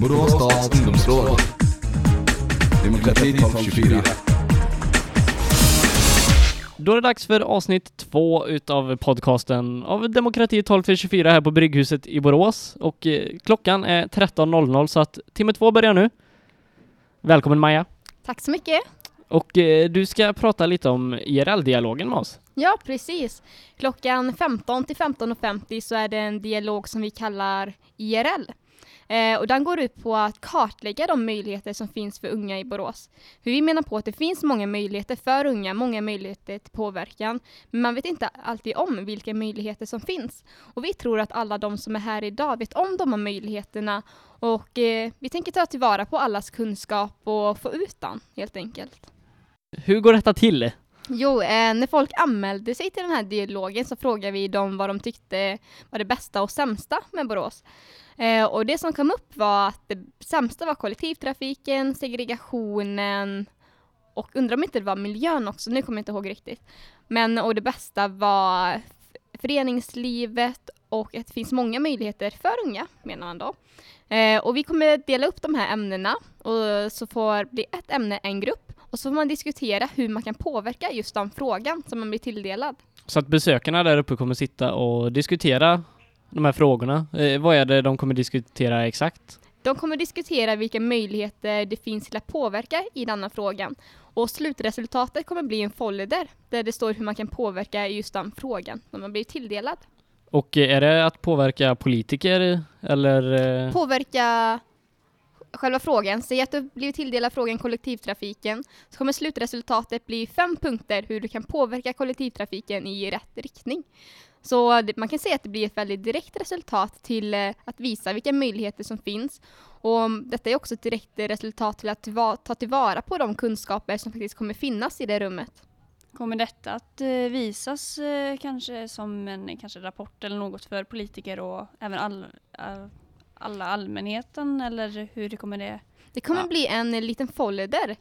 Borås stads ungdomsråd. Demokrati 1224. Då är det dags för avsnitt två utav podcasten av Demokrati 12-24 här på Brygghuset i Borås och eh, klockan är 13.00 så att timme två börjar nu. Välkommen Maja! Tack så mycket. Och eh, du ska prata lite om IRL-dialogen med oss. Ja, precis. Klockan 15 till 15.50 så är det en dialog som vi kallar IRL. Eh, och den går ut på att kartlägga de möjligheter som finns för unga i Borås. För vi menar på att det finns många möjligheter för unga, många möjligheter till påverkan, men man vet inte alltid om vilka möjligheter som finns. Och vi tror att alla de som är här idag vet om de här möjligheterna och eh, vi tänker ta tillvara på allas kunskap och få ut den helt enkelt. Hur går detta till? Jo, eh, när folk anmälde sig till den här dialogen så frågade vi dem vad de tyckte var det bästa och sämsta med Borås. Eh, och det som kom upp var att det sämsta var kollektivtrafiken, segregationen och undrar om inte det var miljön också, nu kommer jag inte ihåg riktigt. Men och det bästa var föreningslivet och att det finns många möjligheter för unga, menar man då. Eh, och vi kommer dela upp de här ämnena och så får bli ett ämne en grupp och så får man diskutera hur man kan påverka just den frågan som man blir tilldelad. Så att besökarna där uppe kommer sitta och diskutera de här frågorna. Eh, vad är det de kommer diskutera exakt? De kommer diskutera vilka möjligheter det finns till att påverka i denna frågan. Och slutresultatet kommer bli en folder där det står hur man kan påverka just den frågan som man blir tilldelad. Och eh, är det att påverka politiker eller? eh, Påverka själva frågan. Säg att du blir tilldelad frågan kollektivtrafiken så kommer slutresultatet bli fem punkter hur du kan påverka kollektivtrafiken i rätt riktning. Så det, man kan säga att det blir ett väldigt direkt resultat till eh, att visa vilka möjligheter som finns. Och mm, detta är också ett direkt resultat till att ta tillvara på de kunskaper som faktiskt kommer finnas i det rummet. Kommer detta att eh, visas eh, kanske som en kanske rapport eller något för politiker och även all, all, alla allmänheten eller hur kommer det? Det kommer Ja. bli en liten folder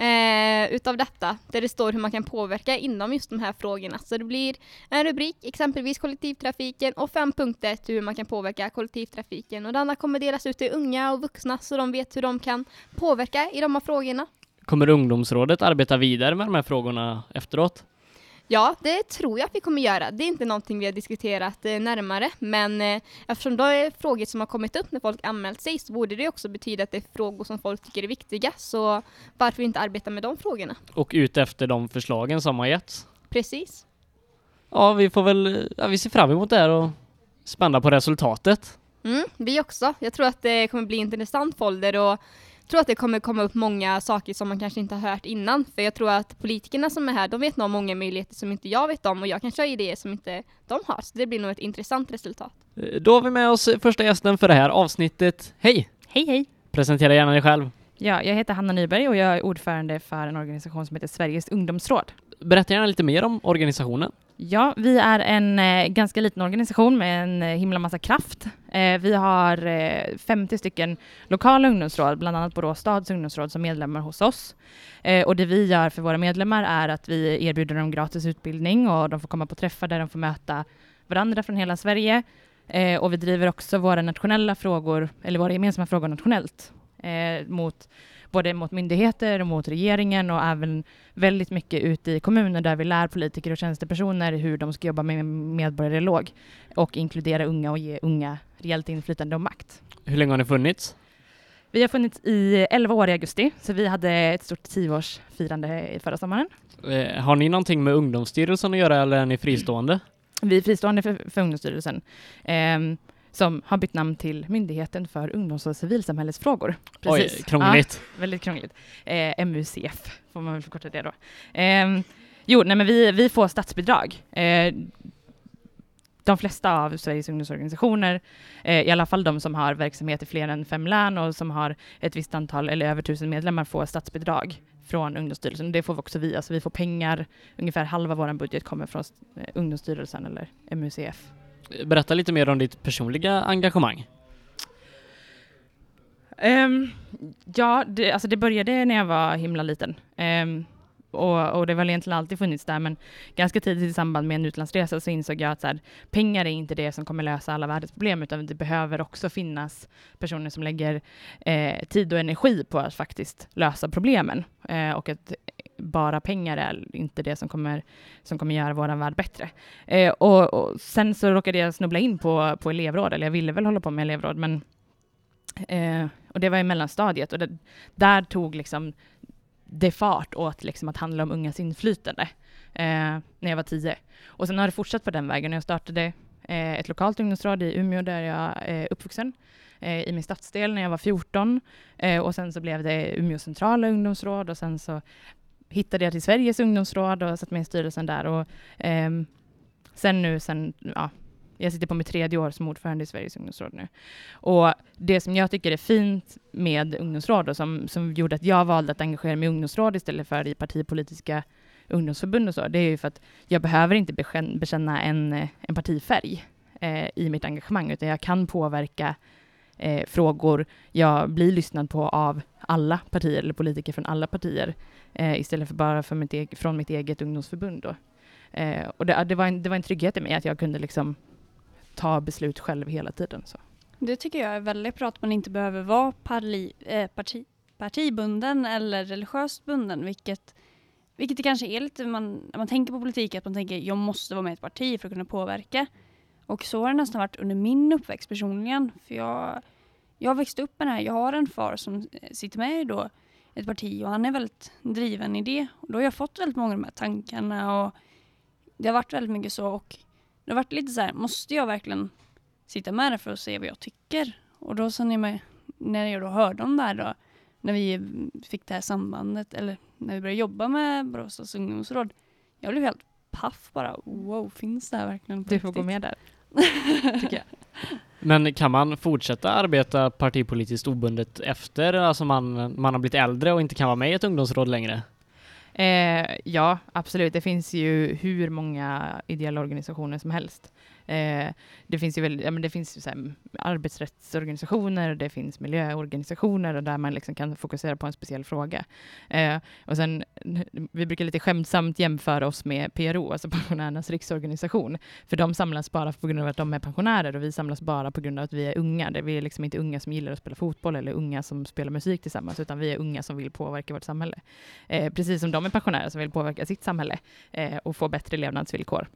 eh, utav detta där det står hur man kan påverka inom just de här frågorna. Så det blir en rubrik, exempelvis kollektivtrafiken och fem punkter till hur man kan påverka kollektivtrafiken. Och denna kommer delas ut till unga och vuxna så de vet hur de kan påverka i de här frågorna. Kommer ungdomsrådet arbeta vidare med de här frågorna efteråt? Ja, det tror jag att vi kommer göra. Det är inte någonting vi har diskuterat eh, närmare, men eh, eftersom det är frågor som har kommit upp när folk anmält sig så borde det också betyda att det är frågor som folk tycker är viktiga. Så varför inte arbeta med de frågorna? Och ut efter de förslagen som har getts? Precis. Ja, vi får väl, ja, vi ser fram emot det här och spända på resultatet. Mm, vi också. Jag tror att det kommer bli en intressant folder och tror att det kommer komma upp många saker som man kanske inte har hört innan. För jag tror att politikerna som är här, de vet nog om många möjligheter som inte jag vet om och jag kanske har idéer som inte de har. Så det blir nog ett intressant resultat. Eh, Då har vi med oss första gästen för det här avsnittet. Hej! Hej hej! Presentera gärna dig själv. Ja, jag heter Hanna Nyberg och jag är ordförande för en organisation som heter Sveriges ungdomsråd. Berätta gärna lite mer om organisationen. Ja, vi är en eh, ganska liten organisation med en eh, himla massa kraft. Eh, vi har eh, 50 stycken lokala ungdomsråd, bland annat Borås stads ungdomsråd som medlemmar hos oss. Eh, och det vi gör för våra medlemmar är att vi erbjuder dem gratis utbildning och de får komma på träffar där de får möta varandra från hela Sverige. Eh, och vi driver också våra nationella frågor, eller våra gemensamma frågor nationellt, eh, mot både mot myndigheter och mot regeringen och även väldigt mycket ute i kommuner där vi lär politiker och tjänstepersoner hur de ska jobba med medborgardialog och inkludera unga och ge unga reellt inflytande och makt. Hur länge har ni funnits? Vi har funnits i 11 år i augusti, så vi hade ett stort tioårsfirande i förra sommaren. Eh, har ni någonting med Ungdomsstyrelsen att göra eller är ni fristående? Vi är fristående för, för Ungdomsstyrelsen ehm, som har bytt namn till Myndigheten för ungdoms och civilsamhällesfrågor. Oj, krångligt. Ja, väldigt krångligt. Eh, MUCF får man väl förkorta det då. Ehm, jo, nej men vi, vi får statsbidrag. Eh, de flesta av Sveriges ungdomsorganisationer, eh, i alla fall de som har verksamhet i fler än fem län och som har ett visst antal eller över tusen medlemmar får statsbidrag från Ungdomsstyrelsen. Det får vi också vi, alltså vi får pengar, ungefär halva vår budget kommer från eh, Ungdomsstyrelsen eller MUCF. Berätta lite mer om ditt personliga engagemang. Um, ja, det, alltså det började när jag var himla liten. Um, och, och det har väl egentligen alltid funnits där, men ganska tidigt i samband med en utlandsresa så insåg jag att så här, pengar är inte det som kommer lösa alla världens problem, utan det behöver också finnas personer som lägger eh, tid och energi på att faktiskt lösa problemen. Eh, och att bara pengar är inte det som kommer, som kommer göra vår värld bättre. Eh, och, och, sen så råkade jag snubbla in på, på elevråd, eller jag ville väl hålla på med elevråd, men eh, och det var i mellanstadiet och det, där tog liksom det fart åt liksom att handla om ungas inflytande eh, när jag var tio. Och sen har det fortsatt på den vägen. Jag startade eh, ett lokalt ungdomsråd i Umeå där jag är uppvuxen eh, i min stadsdel när jag var 14 eh, och sen så blev det Umeå centrala ungdomsråd och sen så hittade jag till Sveriges ungdomsråd och satt med i styrelsen där och eh, sen nu sen, ja, jag sitter på mitt tredje år som ordförande i Sveriges ungdomsråd nu. Och det som jag tycker är fint med ungdomsråd och som, som gjorde att jag valde att engagera mig i ungdomsråd istället för i partipolitiska ungdomsförbund och så, det är ju för att jag behöver inte bekänna en, en partifärg eh, i mitt engagemang, utan jag kan påverka eh, frågor. Jag blir lyssnad på av alla partier, eller politiker från alla partier, eh, istället för bara för mitt eget, från mitt eget ungdomsförbund. Då. Eh, och det, det, var en, det var en trygghet i mig att jag kunde liksom ta beslut själv hela tiden. Så. Det tycker jag är väldigt bra att man inte behöver vara parli, eh, parti, partibunden eller religiöst bunden, vilket, vilket det kanske är lite, man, när man tänker på politik, att man tänker jag måste vara med i ett parti för att kunna påverka. Och så har det nästan varit under min uppväxt personligen. För jag, jag växte upp med det här. Jag har en far som sitter med i då ett parti och han är väldigt driven i det. Och då har jag fått väldigt många av de här tankarna och det har varit väldigt mycket så. Och det har varit lite så här, måste jag verkligen sitta med det för att se vad jag tycker? Och då med, när jag då hörde om det här då, när vi fick det här sambandet, eller när vi började jobba med Borås ungdomsråd, jag blev helt paff bara. Wow, finns det här verkligen på Du får riktigt? gå med där, tycker jag. Men kan man fortsätta arbeta partipolitiskt obundet efter alltså man, man har blivit äldre och inte kan vara med i ett ungdomsråd längre? Eh, ja, absolut. Det finns ju hur många ideella organisationer som helst. Eh, det finns ju väl, ja, men det finns så här, arbetsrättsorganisationer, det finns miljöorganisationer och där man liksom kan fokusera på en speciell fråga. Eh, och sen, vi brukar lite skämtsamt jämföra oss med PRO, alltså Pensionärernas riksorganisation, för de samlas bara på grund av att de är pensionärer och vi samlas bara på grund av att vi är unga. Vi är liksom inte unga som gillar att spela fotboll eller unga som spelar musik tillsammans, utan vi är unga som vill påverka vårt samhälle. Eh, precis som de är pensionärer som vill påverka sitt samhälle eh, och få bättre levnadsvillkor.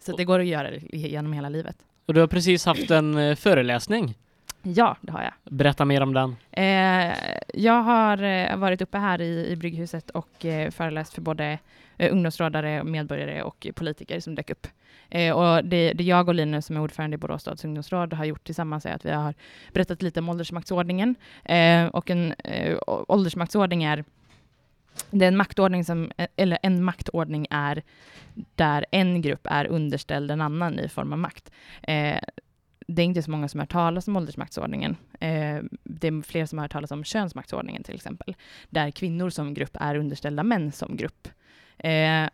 Så det går att göra genom hela livet. Och du har precis haft en eh, föreläsning. Ja, det har jag. Berätta mer om den. Eh, jag har eh, varit uppe här i, i Brygghuset och eh, föreläst för både eh, ungdomsrådare, medborgare och politiker som dök upp. Eh, och det, det jag och Linus som är ordförande i Borås stads ungdomsråd har gjort tillsammans är att vi har berättat lite om åldersmaktsordningen. Eh, och en eh, åldersmaktsordning är det är en maktordning som, eller en maktordning är där en grupp är underställd en annan i form av makt. Eh, det är inte så många som har hört talas om åldersmaktsordningen. Eh, det är fler som har hört talas om könsmaktsordningen till exempel, där kvinnor som grupp är underställda män som grupp. Eh,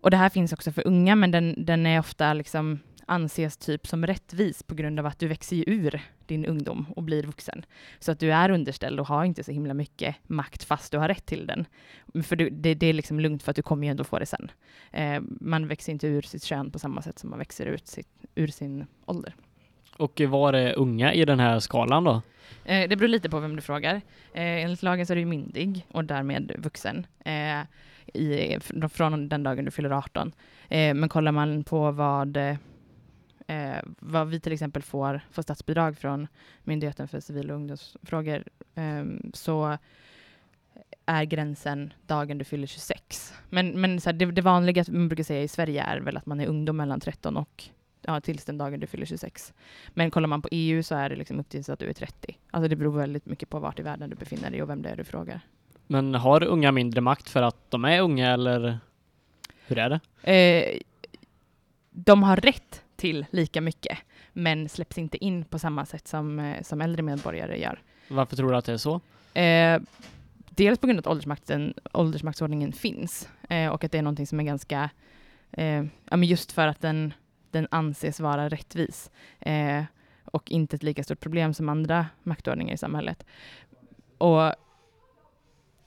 och det här finns också för unga, men den, den är ofta liksom anses typ som rättvis på grund av att du växer ur din ungdom och blir vuxen. Så att du är underställd och har inte så himla mycket makt fast du har rätt till den. För du, det, det, är liksom lugnt för att du kommer ju ändå få det sen. Eh, man växer inte ur sitt kön på samma sätt som man växer ut sitt, ur sin ålder. Och var är unga i den här skalan då? Eh, det beror lite på vem du frågar. Eh, enligt lagen så är du myndig och därmed vuxen eh, i, från den dagen du fyller 18. Eh, men kollar man på vad eh, vad vi till exempel får, får statsbidrag från Myndigheten för civil och ungdomsfrågor, eh, så är gränsen dagen du fyller 26. Men, men så här, det, det vanliga man brukar säga i Sverige är väl att man är ungdom mellan 13 och ja, tills den dagen du fyller 26. Men kollar man på EU så är det liksom upp tills att du är 30. Alltså det beror väldigt mycket på vart i världen du befinner dig och vem det är du frågar. Men har unga mindre makt för att de är unga eller hur är det? Eh, de har rätt till lika mycket, men släpps inte in på samma sätt som, eh, som äldre medborgare gör. Varför tror du att det är så? Eh, dels på grund av att åldersmakten, åldersmaktsordningen finns eh, och att det är någonting som är ganska, eh, ja, men just för att den, den anses vara rättvis eh, och inte ett lika stort problem som andra maktordningar i samhället. Och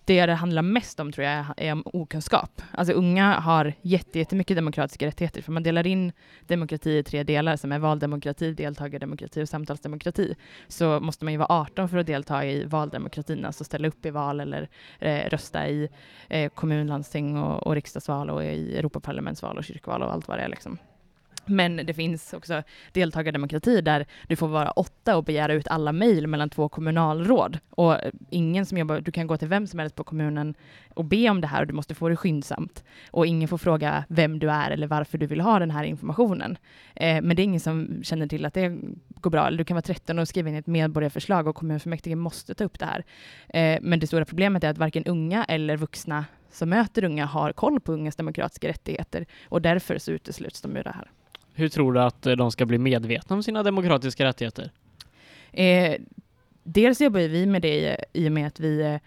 det det handlar mest om tror jag är om okunskap. Alltså unga har jätte- jättemycket demokratiska rättigheter för man delar in demokrati i tre delar som är valdemokrati, deltagardemokrati och samtalsdemokrati. Så måste man ju vara 18 för att delta i valdemokratin, alltså ställa upp i val eller eh, rösta i eh, kommun, landsting och, och riksdagsval och i Europaparlamentsval och kyrkval och allt vad det är liksom. Men det finns också deltagardemokrati där du får vara åtta och begära ut alla mejl mellan två kommunalråd. Och eh, ingen som jobbar, du kan gå till vem som helst på kommunen och be om det här och du måste få det skyndsamt. Och ingen får fråga vem du är eller varför du vill ha den här informationen. Eh, men det är ingen som känner till att det går bra. Eller du kan vara 13 och skriva in ett medborgarförslag och kommunfullmäktige måste ta upp det här. Eh, men det stora problemet är att varken unga eller vuxna som möter unga har koll på ungas demokratiska rättigheter och därför så utesluts de ur det här. Hur tror du att eh, de ska bli medvetna om sina demokratiska rättigheter? Eh, dels jobbar ju vi med det i, och med att vi är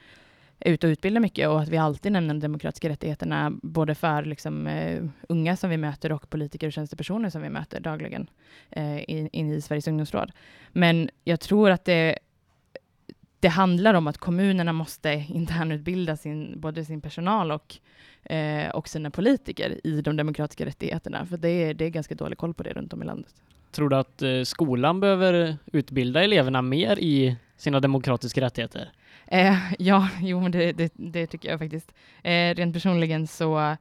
ute och utbildar mycket och att vi alltid nämner de demokratiska rättigheterna både för liksom, uh, unga som vi möter och politiker och tjänstepersoner som vi möter dagligen eh, uh, in, in i Sveriges ungdomsråd. Men jag tror att det det handlar om att kommunerna måste internutbilda sin, både sin personal och, eh, och sina politiker i de demokratiska rättigheterna. För det är, det är ganska dålig koll på det runt om i landet. Tror du att eh, skolan behöver utbilda eleverna mer i sina demokratiska rättigheter? Eh, ja, jo, det, det, det tycker jag faktiskt. Eh, rent personligen så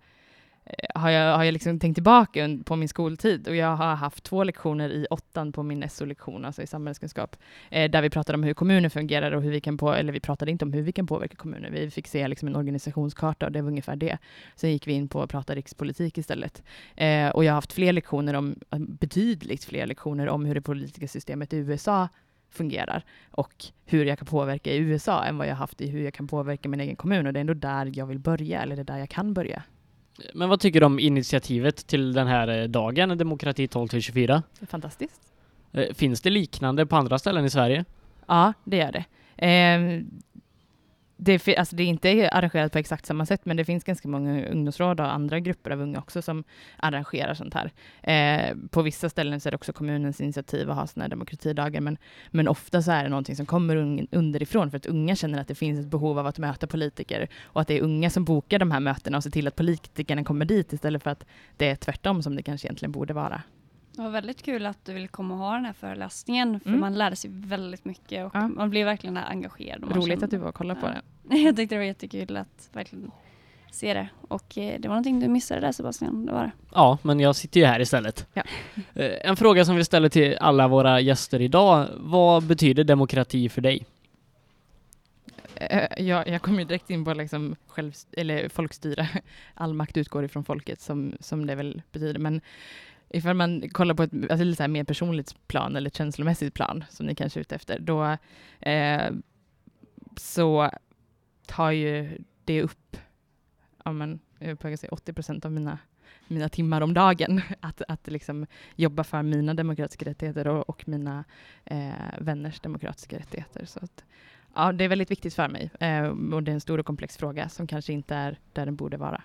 Eh, har jag, har jag liksom tänkt tillbaka på min skoltid och jag har haft två lektioner i åttan på min SO-lektion, alltså i samhällskunskap, eh, där vi pratade om hur kommuner fungerar och hur vi kan på, eller vi pratade inte om hur vi kan påverka kommuner. Vi fick se liksom en organisationskarta och det var ungefär det. Sen gick vi in på att prata rikspolitik istället. Eh, och jag har haft fler lektioner om, eh, betydligt fler lektioner om hur det politiska systemet i USA fungerar och hur jag kan påverka i USA än vad jag haft i hur jag kan påverka min egen kommun och det är ändå där jag vill börja eller det är där jag kan börja. Men vad tycker du om initiativet till den här eh, dagen, Demokrati 12-24? Fantastiskt. Eh, Finns det liknande på andra ställen i Sverige? Ja, det gör det. Eh, det, alltså det är inte arrangerat på exakt samma sätt, men det finns ganska många ungdomsråd och andra grupper av unga också som arrangerar sånt här. Eh, på vissa ställen så är det också kommunens initiativ att ha såna här demokratidagar, men, men ofta så är det någonting som kommer un- underifrån för att unga känner att det finns ett behov av att möta politiker och att det är unga som bokar de här mötena och ser till att politikerna kommer dit istället för att det är tvärtom som det kanske egentligen borde vara. Det var väldigt kul att du ville komma och ha den här föreläsningen för Mm. man lärde sig väldigt mycket och Ja. man blev verkligen engagerad. Roligt kände- att du var och kollade på Ja. Jag tyckte det var jättekul att verkligen se det och eh, det var någonting du missade där Sebastian, det var det. Ja, men jag sitter ju här istället. Ja. Eh, En fråga som vi ställer till alla våra gäster idag. Vad betyder demokrati för dig? Eh, jag, jag kom ju direkt in på liksom själv, eller folkstyre. All makt utgår ifrån folket som, som det väl betyder. Men ifall man kollar på ett alltså lite så här mer personligt plan eller känslomässigt plan som ni kanske är ute efter, då eh, så tar ju det upp ja, men, jag säga 80 procent av mina, mina timmar om dagen. Att, att liksom jobba för mina demokratiska rättigheter och, och mina eh, vänners demokratiska rättigheter. Så att, Ja, det är väldigt viktigt för mig eh, och det är en stor och komplex fråga som kanske inte är där den borde vara.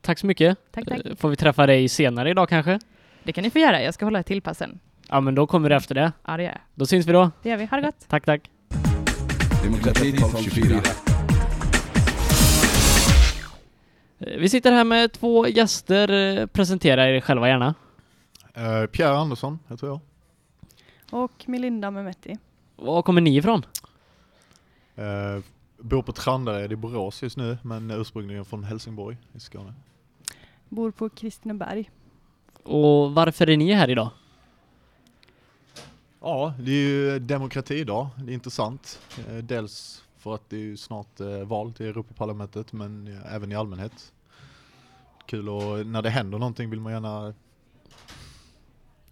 Tack så mycket. Tack, tack. Eh, Får vi träffa dig senare idag kanske? Det kan ni få göra. Jag ska hålla ett till pass sen. Ja, men då kommer det efter det. Ja, det gör jag. Då syns vi då. Det gör vi. Ha det gott. Tack, tack. Demokrati 1224. Eh, Vi sitter här med två gäster. Eh, Presentera er själva gärna. Eh, Pierre Andersson heter jag. Och Melinda Mehmeti. Var kommer ni ifrån? Eh, bor på Trandared i Borås just nu, men ursprungligen från Helsingborg i Skåne. Bor på Kristineberg. Och varför är ni här idag? Ja, det är ju demokratidag. Det är intressant. Eh, dels för att det är ju snart eh, val till Europaparlamentet, men eh, även i allmänhet. Kul och när det händer någonting vill man gärna...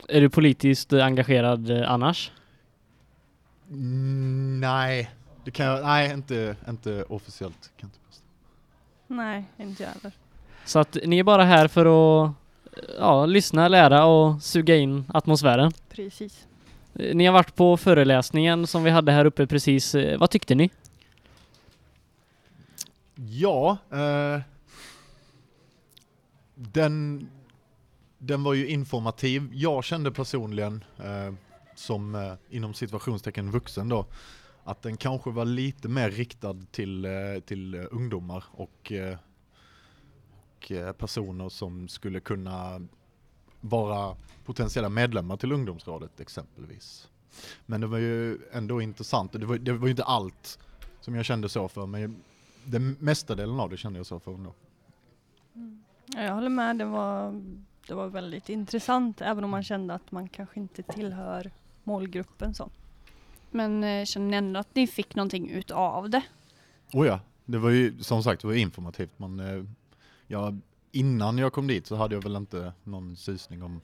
Är du politiskt engagerad annars? Mm, nej, det kan jag, nej inte, inte officiellt. Kan inte påstå. Nej, inte jag heller. Så att ni är bara här för att ja, lyssna, lära och suga in atmosfären. Precis. Eh, ni har varit på föreläsningen som vi hade här uppe precis. Eh, vad tyckte ni? Ja, eh, den, den var ju informativ. Jag kände personligen, eh, som eh, inom situationstecken vuxen då, att den kanske var lite mer riktad till, eh, till ungdomar och, eh, och eh, personer som skulle kunna vara potentiella medlemmar till ungdomsrådet exempelvis. Men det var ju ändå intressant, det var, det var ju inte allt som jag kände så för, men den mesta delen av det kände jag så för ändå. Ja, Jag håller med, det var, det var väldigt intressant även om man kände att man kanske inte tillhör målgruppen så. Men eh, känner ni ändå att ni fick någonting utav det? Oh ja, det var ju som sagt det var informativt. Men, eh, ja, innan jag kom dit så hade jag väl inte någon susning om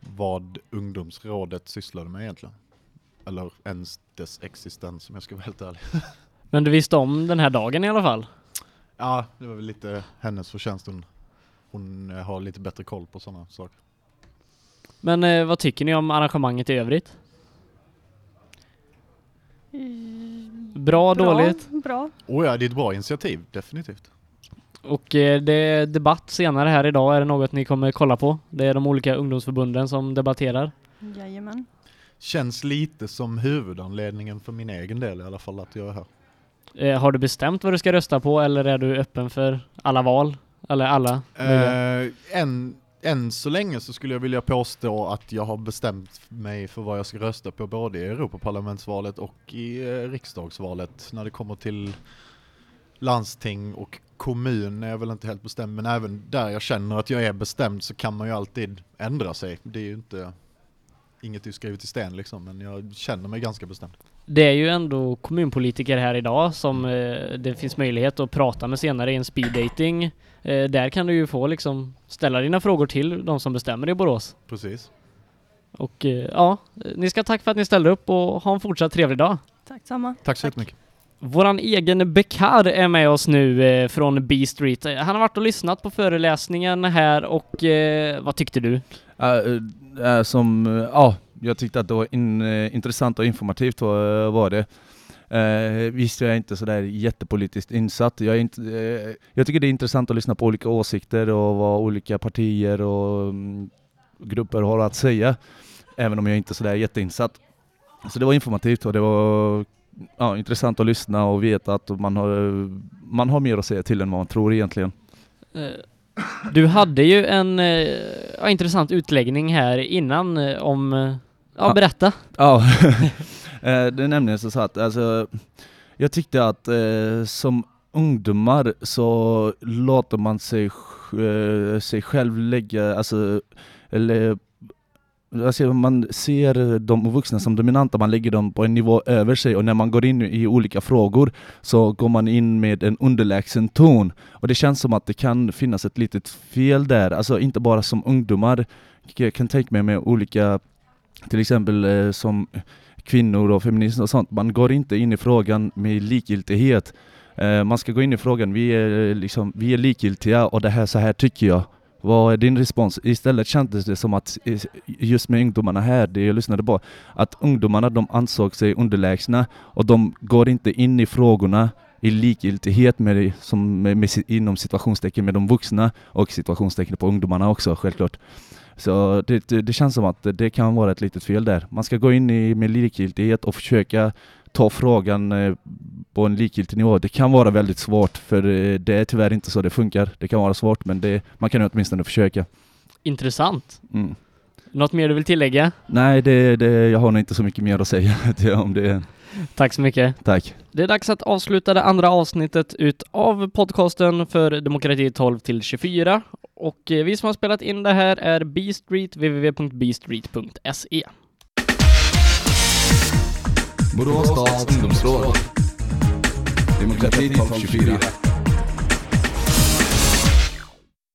vad ungdomsrådet sysslade med egentligen. Eller ens dess existens om jag ska vara helt ärlig. Men du visste om den här dagen i alla fall? Ja, det var väl lite hennes förtjänst. Hon, hon eh, har lite bättre koll på sådana saker. Men eh, vad tycker ni om arrangemanget i övrigt? Bra, dåligt? Bra. Oh ja, det är ett bra initiativ, definitivt. Och eh, det är debatt senare här idag. Är det något ni kommer kolla på? Det är de olika ungdomsförbunden som debatterar. Jajamän. Känns lite som huvudanledningen för min egen del i alla fall att jag är här. Eh, har du bestämt vad du ska rösta på eller är du öppen för alla val? Eller alla? Eh, än, än så länge så skulle jag vilja påstå att jag har bestämt mig för vad jag ska rösta på både i Europaparlamentsvalet och i eh, riksdagsvalet när det kommer till landsting och kommun är jag väl inte helt bestämd men även där jag känner att jag är bestämd så kan man ju alltid ändra sig. Det är ju inte inget är skrivet i sten liksom men jag känner mig ganska bestämd. Det är ju ändå kommunpolitiker här idag som eh, det finns möjlighet att prata med senare i en speed dating. Eh, där kan du ju få liksom ställa dina frågor till de som bestämmer i Borås. Precis. Och eh, ja, ni ska tack för att ni ställde upp och ha en fortsatt trevlig dag. Tack samma. Tack så jättemycket. Våran egen Bekar är med oss nu eh, från B Street. Eh, han har varit och lyssnat på föreläsningen här och eh, vad tyckte du? Uh, uh, som, ja, uh, jag tyckte att det var in, intressant och informativt var, var det. Uh, visst, jag är inte sådär jättepolitiskt insatt. Jag, är inte, uh, jag tycker det är intressant att lyssna på olika åsikter och vad olika partier och um, grupper har att säga. Även om jag inte är sådär jätteinsatt. Så det var informativt och det var ja, intressant att lyssna och veta att man har, man har mer att säga till än vad man tror egentligen. Eh, Du hade ju en eh, ja, intressant utläggning här innan eh, om... Ja, Ja. berätta. Ja, det är nämligen så att alltså, jag tyckte att eh, som ungdomar så låter man sig, eh, sig själv lägga, alltså, eller Alltså man ser de vuxna som dominanta, man lägger dem på en nivå över sig och när man går in i olika frågor så går man in med en underlägsen ton. Och det känns som att det kan finnas ett litet fel där, alltså inte bara som ungdomar. Jag kan tänka mig med olika, till exempel eh, som kvinnor och feminister och sånt, man går inte in i frågan med likgiltighet. Eh, man ska gå in i frågan, vi är, eh, liksom, vi är likgiltiga och det här, så här tycker jag. Vad är din respons? Istället kändes det som att just med ungdomarna här, det jag lyssnade på, att ungdomarna de ansåg sig underlägsna och de går inte in i frågorna i likgiltighet med, som med, med, inom situationstecken med de vuxna och situationstecken på ungdomarna också självklart. Så det, det, det känns som att det kan vara ett litet fel där. Man ska gå in i, med likgiltighet och försöka ta frågan eh, på en likgiltig nivå. Det kan vara väldigt svårt för eh, det är tyvärr inte så det funkar. Det kan vara svårt men det, man kan ju åtminstone försöka. Intressant. Mm. Något mer du vill tillägga? Nej, det, det, jag har nog inte så mycket mer att säga om det. Tack så mycket. Tack. Det är dags att avsluta det andra avsnittet utav podcasten för Demokrati 12 till 24. Och eh, vi som har spelat in det här är B-Street, www.bstreet.se. Borås stads ungdomsråd. Demokrati 1224.